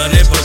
Señores,